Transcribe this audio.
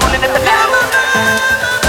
pulling at the back.